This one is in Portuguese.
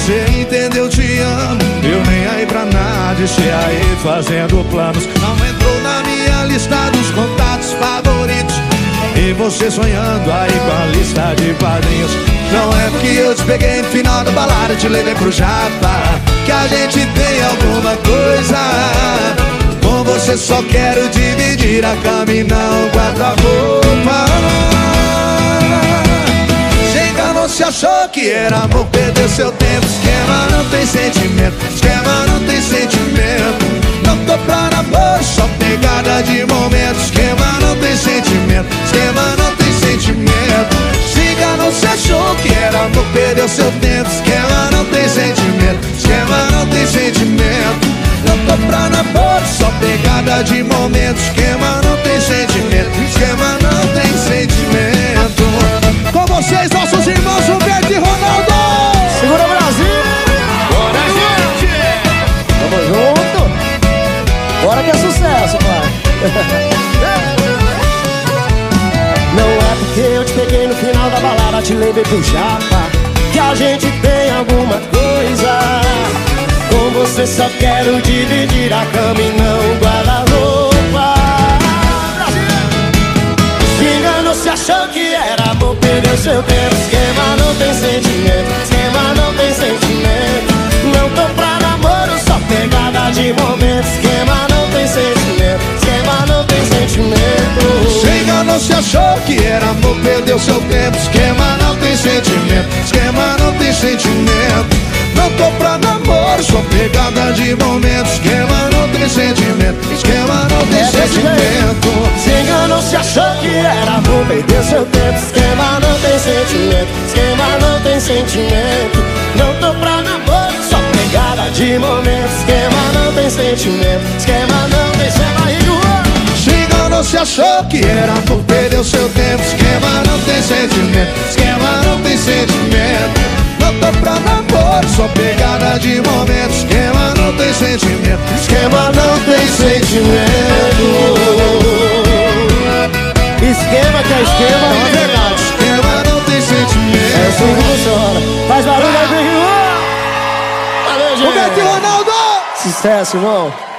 você entendeu, te amo. Eu nem aí pra nada, e aí fazendo planos. Não entrou na minha lista dos contatos favoritos. E você sonhando aí com a lista de padrinhos. Não é porque eu te peguei no final da balada e te levei pro Japa Que a gente tem alguma coisa. Com você só quero dividir a caminhão, guarda-roupa. Achou que era amor, perdeu seu tempo. Esquema não tem sentimento, esquema não tem sentimento. Não tô pra namoro, só pegada de momento. Esquema não tem sentimento, esquema não tem sentimento. Chega, não se achou que era amor, perdeu seu tempo. Esquema não tem sentimento, esquema não tem sentimento. Não tô pra namoro, só pegada de momento. Esquema não tem Não é porque eu te peguei no final da balada, te levei pro chapa Que a gente tem alguma coisa. Com você só quero dividir a cama e não guarda-roupa Se enganou, se achou que era amor, perdeu seu tempo Esquema não tem sentimento, Se achou que era amor, perdeu seu tempo. Esquema não tem sentimento, esquema não tem sentimento. Não tô pra namoro, só pegada de momento. Esquema não tem sentimento, esquema não tem É sentimento. Se enganou, se achou que era amor, perdeu seu tempo Esquema não tem sentimento, esquema não tem sentimento Não tô pra namoro, só pegada de momento Esquema não tem sentimento, esquema não tem não se achou que era amor, perdeu seu tempo. Esquema não tem sentimento, esquema não tem sentimento. Não tô pra namoro, só pegada de momento. Esquema não tem sentimento, esquema não tem sentimento. Esquema que é esquema, É é verdade Esquema não tem É sentimento. assim que funciona Faz barulho aí, Valeu, Roberto e gente Ronaldo! Sucesso, irmão